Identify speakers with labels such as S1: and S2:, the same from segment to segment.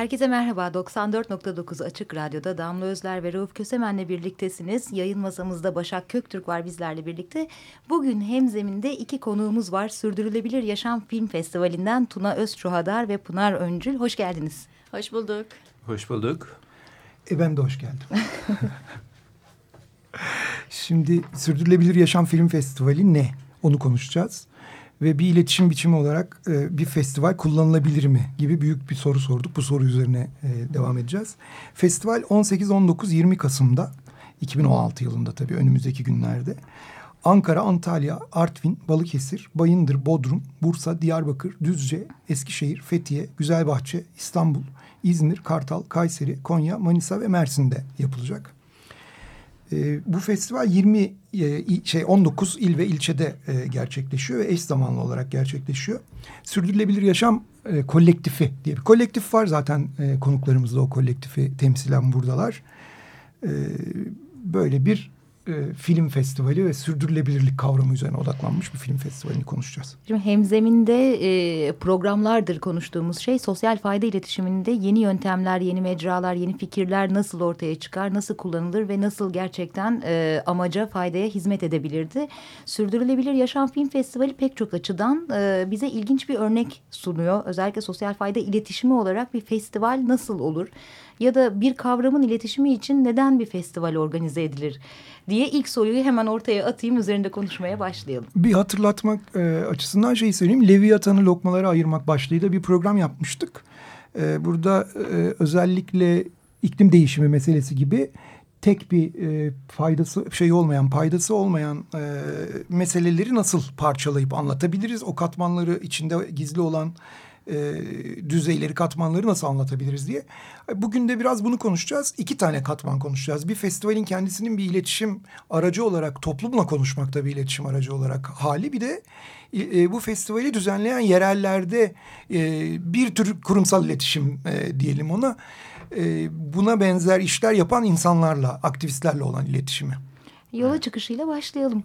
S1: Herkese merhaba. 94.9 Açık Radyo'da Damla Özler ve Rauf Kösemen'le birliktesiniz. Yayın masamızda Başak Köktürk var bizlerle birlikte. Bugün Hemzemin'de iki konuğumuz var. Sürdürülebilir Yaşam Film Festivali'nden Tuna Özçuhadar ve Pınar Öncül. Hoş geldiniz.
S2: Hoş bulduk.
S3: Hoş bulduk.
S4: E ben de hoş geldim. Şimdi Sürdürülebilir Yaşam Film Festivali ne? Onu konuşacağız ve bir iletişim biçimi olarak e, bir festival kullanılabilir mi gibi büyük bir soru sorduk. Bu soru üzerine e, devam edeceğiz. Festival 18, 19, 20 Kasım'da 2016 yılında tabii önümüzdeki günlerde Ankara, Antalya, Artvin, Balıkesir, Bayındır, Bodrum, Bursa, Diyarbakır, Düzce, Eskişehir, Fethiye, Güzelbahçe, İstanbul, İzmir, Kartal, Kayseri, Konya, Manisa ve Mersin'de yapılacak. E, bu festival 20 e, şey 19 il ve ilçede e, gerçekleşiyor ve eş zamanlı olarak gerçekleşiyor. Sürdürülebilir Yaşam e, Kolektifi diye bir kolektif var zaten e, konuklarımız o kolektifi temsilen buradalar. E, böyle bir e, film festivali ve sürdürülebilirlik kavramı üzerine odaklanmış bir film festivalini konuşacağız.
S1: Şimdi hemzeminde e, programlardır konuştuğumuz şey sosyal fayda iletişiminde yeni yöntemler, yeni mecralar, yeni fikirler nasıl ortaya çıkar, nasıl kullanılır ve nasıl gerçekten e, amaca, faydaya hizmet edebilirdi. Sürdürülebilir Yaşam Film Festivali pek çok açıdan e, bize ilginç bir örnek sunuyor. Özellikle sosyal fayda iletişimi olarak bir festival nasıl olur? Ya da bir kavramın iletişimi için neden bir festival organize edilir? diye ilk soruyu hemen ortaya atayım üzerinde konuşmaya başlayalım.
S4: Bir hatırlatmak e, açısından şey söyleyeyim. Leviathan'ı lokmalara ayırmak başlığıyla bir program yapmıştık. E, burada e, özellikle iklim değişimi meselesi gibi tek bir e, faydası şey olmayan, paydası olmayan e, meseleleri nasıl parçalayıp anlatabiliriz? O katmanları içinde gizli olan e, düzeyleri, katmanları nasıl anlatabiliriz diye. Bugün de biraz bunu konuşacağız. İki tane katman konuşacağız. Bir festivalin kendisinin bir iletişim aracı olarak, toplumla konuşmakta bir iletişim aracı olarak hali. Bir de e, bu festivali düzenleyen yerellerde e, bir tür kurumsal iletişim e, diyelim ona. E, buna benzer işler yapan insanlarla, aktivistlerle olan iletişimi.
S1: Yola çıkışıyla başlayalım.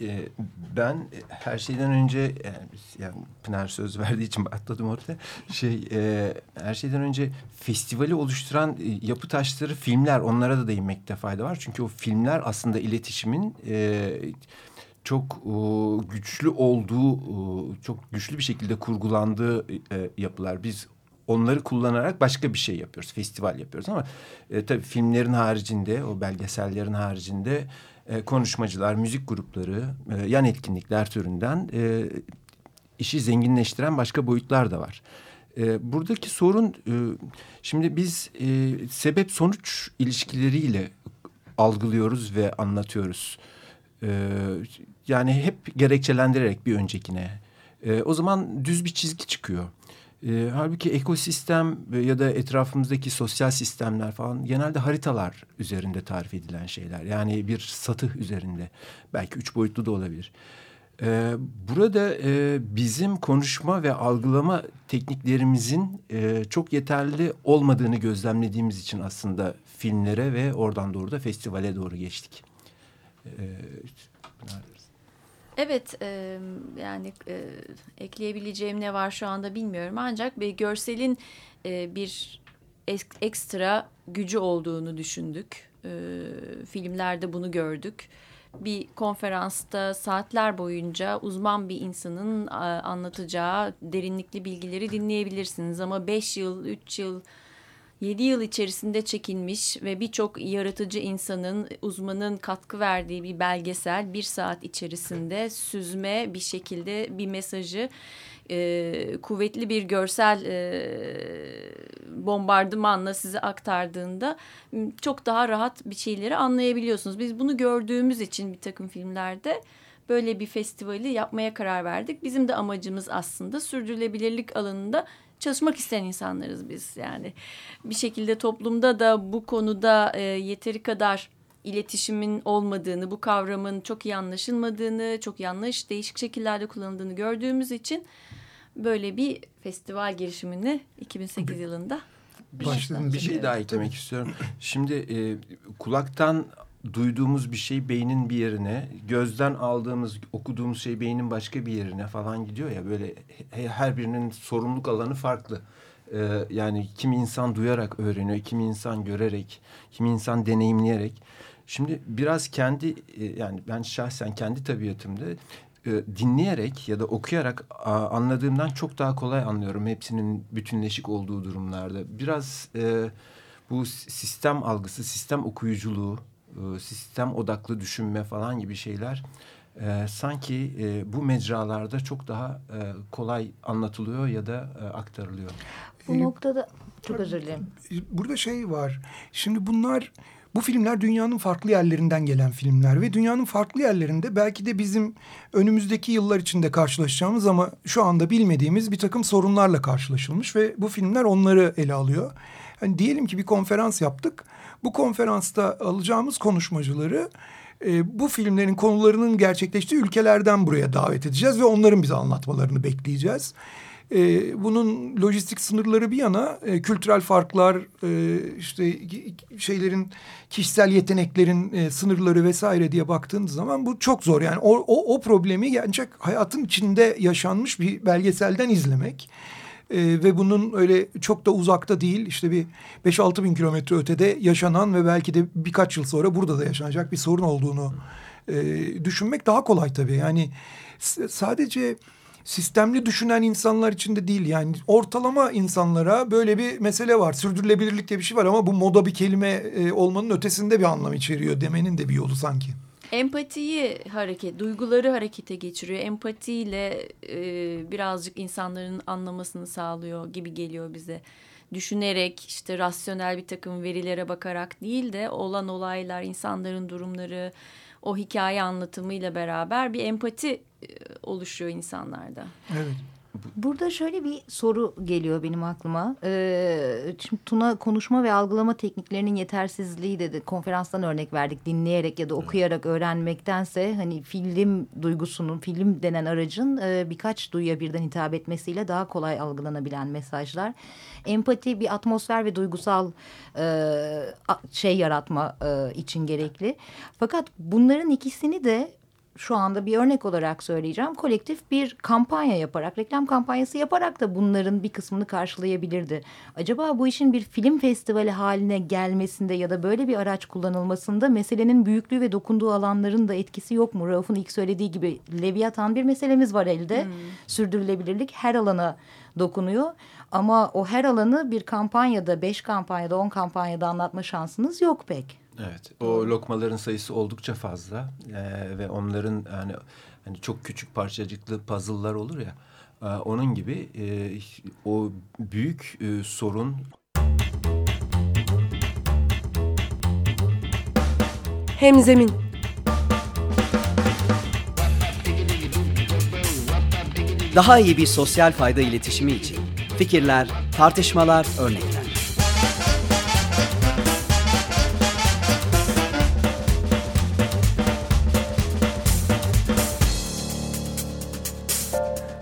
S3: Ee, ben her şeyden önce yani, yani Pınar söz verdiği için atladım orada. Şey e, her şeyden önce festivali oluşturan e, yapı taşları filmler onlara da değinmekte fayda var. Çünkü o filmler aslında iletişimin e, çok e, güçlü olduğu e, çok güçlü bir şekilde kurgulandığı e, yapılar. Biz onları kullanarak başka bir şey yapıyoruz. Festival yapıyoruz ama e, tabii filmlerin haricinde o belgesellerin haricinde e, konuşmacılar, müzik grupları, e, yan etkinlikler türünden e, işi zenginleştiren başka boyutlar da var. E, buradaki sorun e, şimdi biz e, sebep sonuç ilişkileriyle algılıyoruz ve anlatıyoruz. E, yani hep gerekçelendirerek bir öncekine. E, o zaman düz bir çizgi çıkıyor. E, halbuki ekosistem ya da etrafımızdaki sosyal sistemler falan genelde haritalar üzerinde tarif edilen şeyler. Yani bir satıh üzerinde. Belki üç boyutlu da olabilir. E, burada e, bizim konuşma ve algılama tekniklerimizin e, çok yeterli olmadığını gözlemlediğimiz için aslında filmlere ve oradan doğru da festivale doğru geçtik. E,
S2: Evet e, yani e, ekleyebileceğim ne var şu anda bilmiyorum ancak bir görselin e, bir ekstra gücü olduğunu düşündük. E, filmlerde bunu gördük. Bir konferansta saatler boyunca uzman bir insanın anlatacağı derinlikli bilgileri dinleyebilirsiniz. Ama beş yıl, üç yıl 7 yıl içerisinde çekilmiş ve birçok yaratıcı insanın, uzmanın katkı verdiği bir belgesel bir saat içerisinde süzme bir şekilde bir mesajı e, kuvvetli bir görsel e, bombardımanla size aktardığında çok daha rahat bir şeyleri anlayabiliyorsunuz. Biz bunu gördüğümüz için bir takım filmlerde böyle bir festivali yapmaya karar verdik. Bizim de amacımız aslında sürdürülebilirlik alanında çalışmak isteyen insanlarız biz yani. Bir şekilde toplumda da bu konuda e, yeteri kadar iletişimin olmadığını, bu kavramın çok iyi anlaşılmadığını, çok yanlış, değişik şekillerde kullanıldığını gördüğümüz için böyle bir festival girişimini 2008 yılında
S3: başladım. Bir şey daha eklemek istiyorum. Şimdi e, kulaktan duyduğumuz bir şey beynin bir yerine, gözden aldığımız, okuduğumuz şey beynin başka bir yerine falan gidiyor ya böyle her birinin sorumluluk alanı farklı. Ee, yani kimi insan duyarak öğreniyor, kimi insan görerek, kimi insan deneyimleyerek. Şimdi biraz kendi e, yani ben şahsen kendi tabiatımda e, dinleyerek ya da okuyarak anladığımdan çok daha kolay anlıyorum hepsinin bütünleşik olduğu durumlarda. Biraz e, bu sistem algısı, sistem okuyuculuğu, sistem odaklı düşünme falan gibi şeyler sanki bu mecralarda çok daha kolay anlatılıyor ya da aktarılıyor.
S1: Bu noktada çok özür dilerim.
S4: Burada şey var. Şimdi bunlar bu filmler dünyanın farklı yerlerinden gelen filmler ve dünyanın farklı yerlerinde belki de bizim önümüzdeki yıllar içinde karşılaşacağımız ama şu anda bilmediğimiz bir takım sorunlarla karşılaşılmış ve bu filmler onları ele alıyor. Yani diyelim ki bir konferans yaptık. Bu konferansta alacağımız konuşmacıları e, bu filmlerin konularının gerçekleştiği ülkelerden buraya davet edeceğiz ve onların bize anlatmalarını bekleyeceğiz. E, bunun lojistik sınırları bir yana e, kültürel farklar e, işte şeylerin kişisel yeteneklerin e, sınırları vesaire diye baktığınız zaman bu çok zor. Yani o, o, o problemi gerçek hayatın içinde yaşanmış bir belgeselden izlemek. E, ve bunun öyle çok da uzakta değil işte bir 5-6 bin kilometre ötede yaşanan ve belki de birkaç yıl sonra burada da yaşanacak bir sorun olduğunu e, düşünmek daha kolay tabii. Yani sadece sistemli düşünen insanlar için de değil yani ortalama insanlara böyle bir mesele var. Sürdürülebilirlik diye bir şey var ama bu moda bir kelime e, olmanın ötesinde bir anlam içeriyor demenin de bir yolu sanki.
S2: Empatiyi hareket, duyguları harekete geçiriyor. Empatiyle e, birazcık insanların anlamasını sağlıyor gibi geliyor bize. Düşünerek işte rasyonel bir takım verilere bakarak değil de olan olaylar, insanların durumları, o hikaye anlatımıyla beraber bir empati e, oluşuyor insanlarda.
S4: Evet.
S1: Burada şöyle bir soru geliyor benim aklıma. Ee, şimdi Tuna konuşma ve algılama tekniklerinin yetersizliği dedi. Konferanstan örnek verdik. Dinleyerek ya da okuyarak öğrenmektense hani film duygusunun, film denen aracın e, birkaç duyuya birden hitap etmesiyle daha kolay algılanabilen mesajlar. Empati bir atmosfer ve duygusal e, şey yaratma e, için gerekli. Fakat bunların ikisini de şu anda bir örnek olarak söyleyeceğim. Kolektif bir kampanya yaparak, reklam kampanyası yaparak da bunların bir kısmını karşılayabilirdi. Acaba bu işin bir film festivali haline gelmesinde ya da böyle bir araç kullanılmasında meselenin büyüklüğü ve dokunduğu alanların da etkisi yok mu? Rauf'un ilk söylediği gibi Leviathan bir meselemiz var elde. Hmm. Sürdürülebilirlik her alana dokunuyor. Ama o her alanı bir kampanyada, beş kampanyada, on kampanyada anlatma şansınız yok pek.
S3: Evet, o lokmaların sayısı oldukça fazla ee, ve onların yani hani çok küçük parçacıklı puzzle'lar olur ya. E, onun gibi e, o büyük e, sorun.
S5: Hemzemin.
S6: Daha iyi bir sosyal fayda iletişimi için fikirler, tartışmalar, örnekler.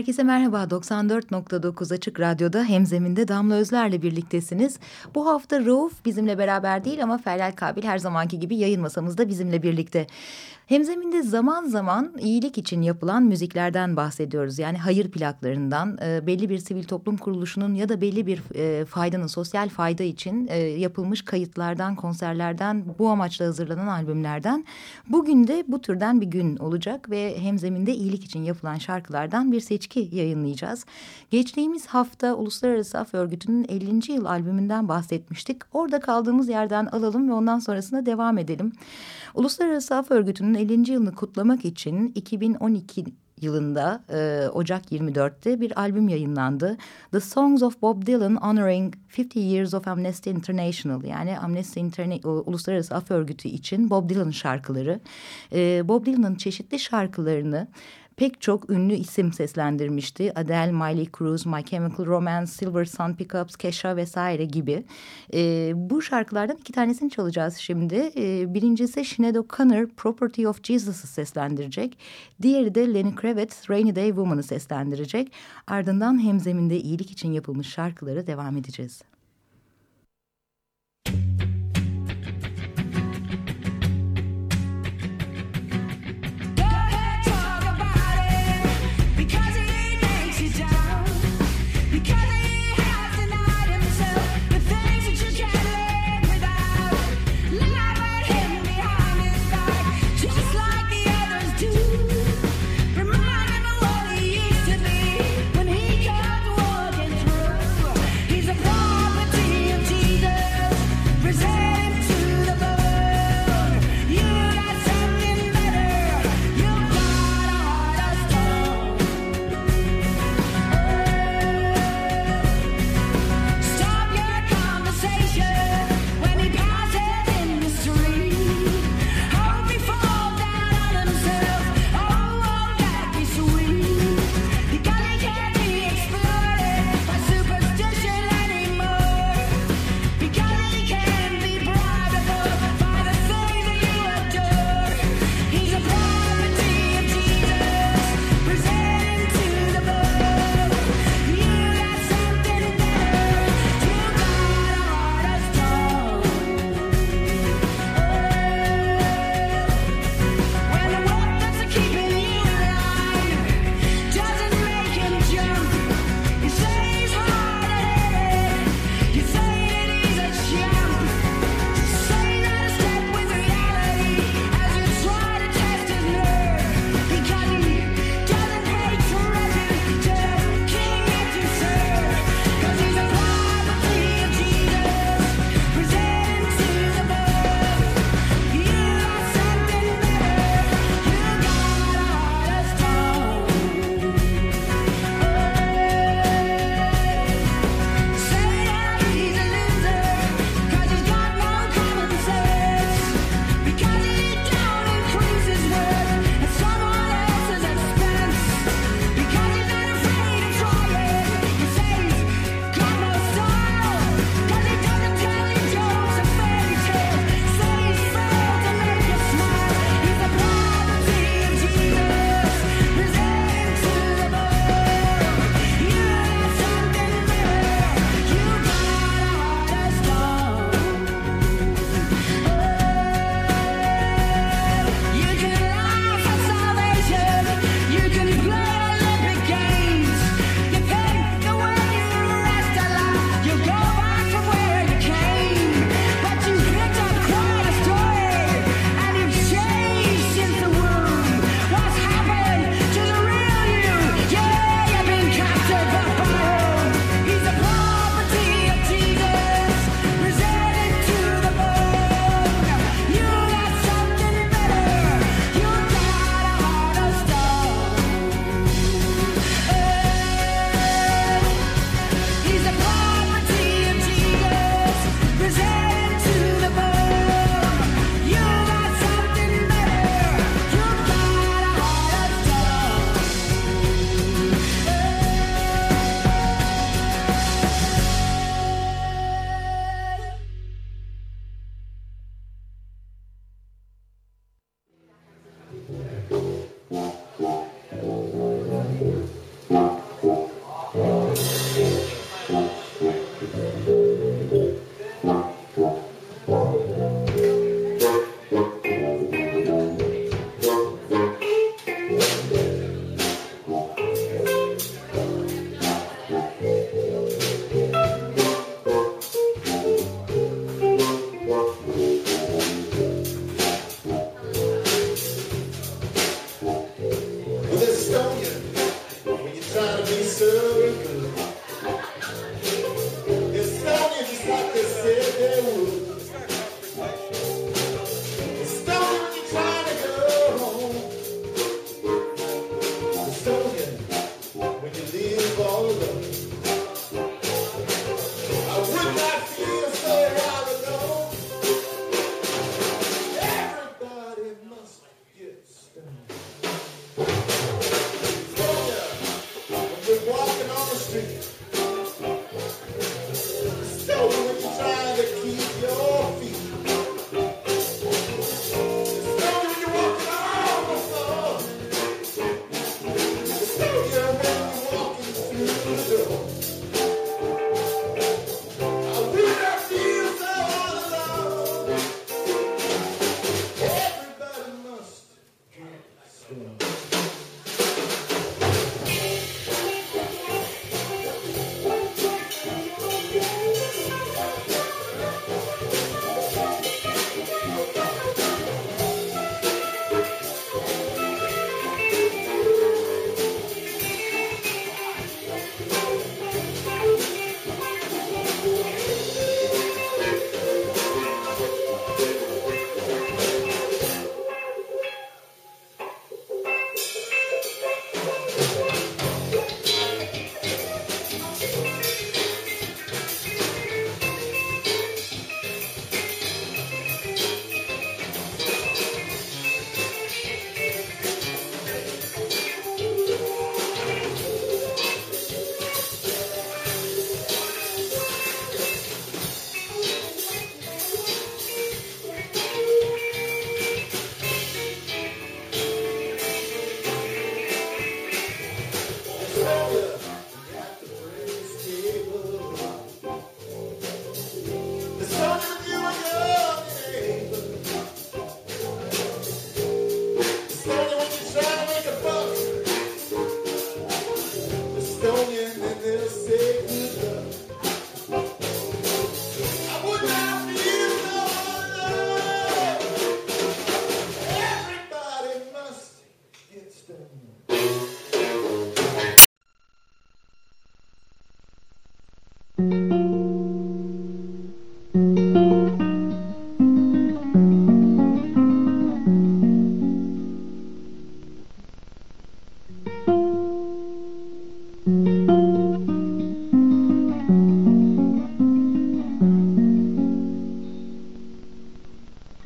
S1: Herkese merhaba. 94.9 Açık Radyo'da Hemzeminde Damla Özler'le birliktesiniz. Bu hafta Rauf bizimle beraber değil ama Feryal Kabil her zamanki gibi yayın masamızda bizimle birlikte. Hemzeminde zaman zaman iyilik için yapılan müziklerden bahsediyoruz. Yani hayır plaklarından e, belli bir sivil toplum kuruluşunun ya da belli bir e, faydanın sosyal fayda için e, yapılmış kayıtlardan, konserlerden, bu amaçla hazırlanan albümlerden. Bugün de bu türden bir gün olacak ve hemzeminde iyilik için yapılan şarkılardan bir seçki yayınlayacağız. Geçtiğimiz hafta Uluslararası Af Örgütü'nün 50. yıl albümünden bahsetmiştik. Orada kaldığımız yerden alalım ve ondan sonrasında devam edelim. Uluslararası Af Örgütü'nün 50. yılını kutlamak için 2012 yılında e, Ocak 24'te bir albüm yayınlandı. The Songs of Bob Dylan Honoring 50 Years of Amnesty International yani Amnesty Interna Uluslararası Af Örgütü için Bob Dylan şarkıları. E, Bob Dylan'ın çeşitli şarkılarını pek çok ünlü isim seslendirmişti. Adele, Miley Cruz, My Chemical Romance, Silver Sun Pickups, Kesha vesaire gibi. E, bu şarkılardan iki tanesini çalacağız şimdi. E, birincisi Sinead O'Connor, Property of Jesus'ı seslendirecek. Diğeri de Lenny Kravitz, Rainy Day Woman'ı seslendirecek. Ardından hemzeminde iyilik için yapılmış şarkıları devam edeceğiz.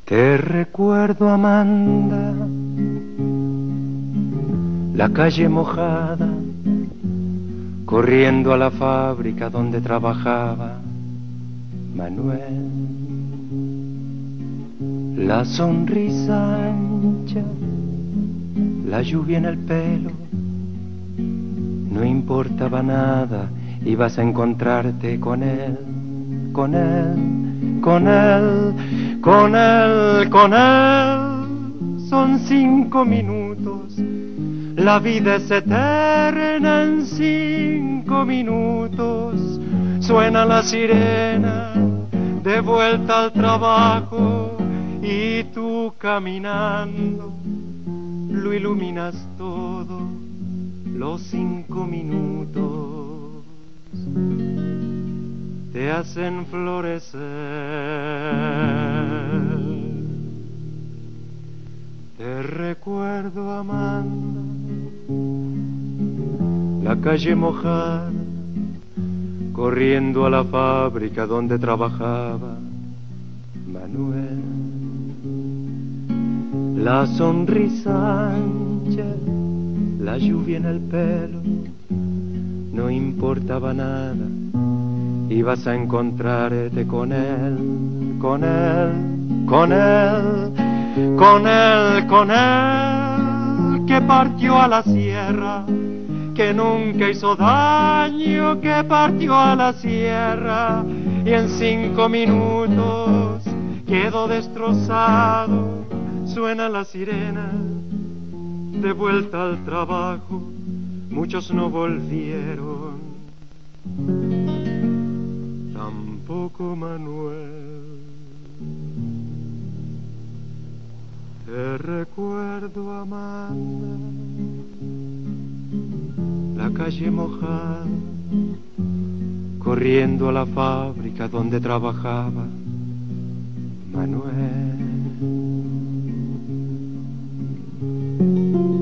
S7: Te recuerdo, Amanda, la calle mojada, corriendo a la fábrica donde trabajaba Manuel. La sonrisa ancha, la lluvia en el pelo, importaba nada, ibas a encontrarte con él, con él, con él con él, con él, son cinco minutos. La vida es eterna en cinco minutos. Suena la sirena de vuelta al trabajo y tú caminando lo iluminas todo los cinco minutos te hacen florecer. Te recuerdo, Amanda, la calle mojada, corriendo a la fábrica donde trabajaba Manuel. La sonrisa ancha, la lluvia en el pelo, no importaba nada ibas a encontrarte con él, con él, con él, con él, con él, que partió a la sierra, que nunca hizo daño, que partió a la sierra y en cinco minutos quedó destrozado, suena la sirena, de vuelta al trabajo, muchos no volvieron. Tampoco Manuel. Te recuerdo, Amanda, la calle mojada, corriendo a la fábrica donde trabajaba Manuel. thank you